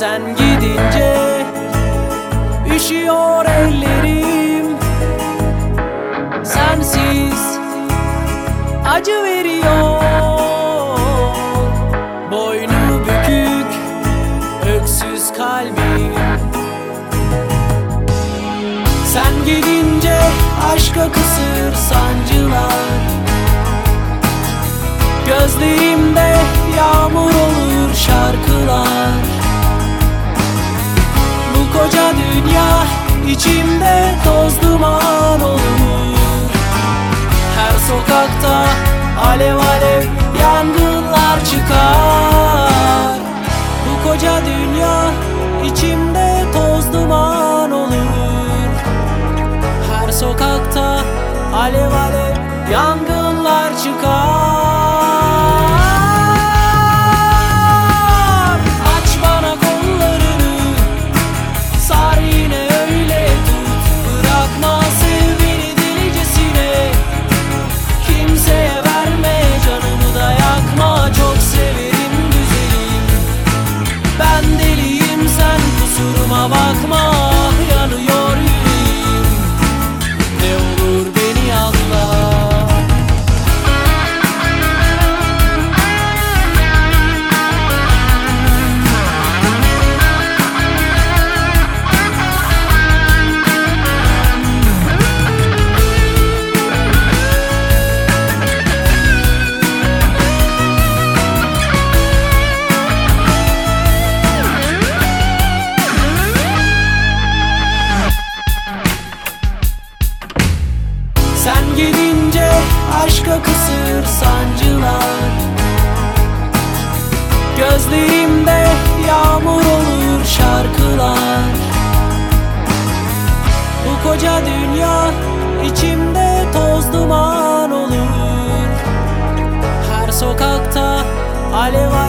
Sen gidince Üşüyor ellerim. Sensiz Acı veriyor. Boynu bükük Öksüz kalbim. Sen gidince Aşka kısır sokakta alev alev yangınlar çıkar. Bu koca dünya içimde toz duman olur. Her sokakta alev alev yangınlar çıkar Sen gidince aşka kısır sancılar. Gözlerimde yağmur olur şarkılar. Bu koca dünya içimde toz duman olur. Her sokakta alev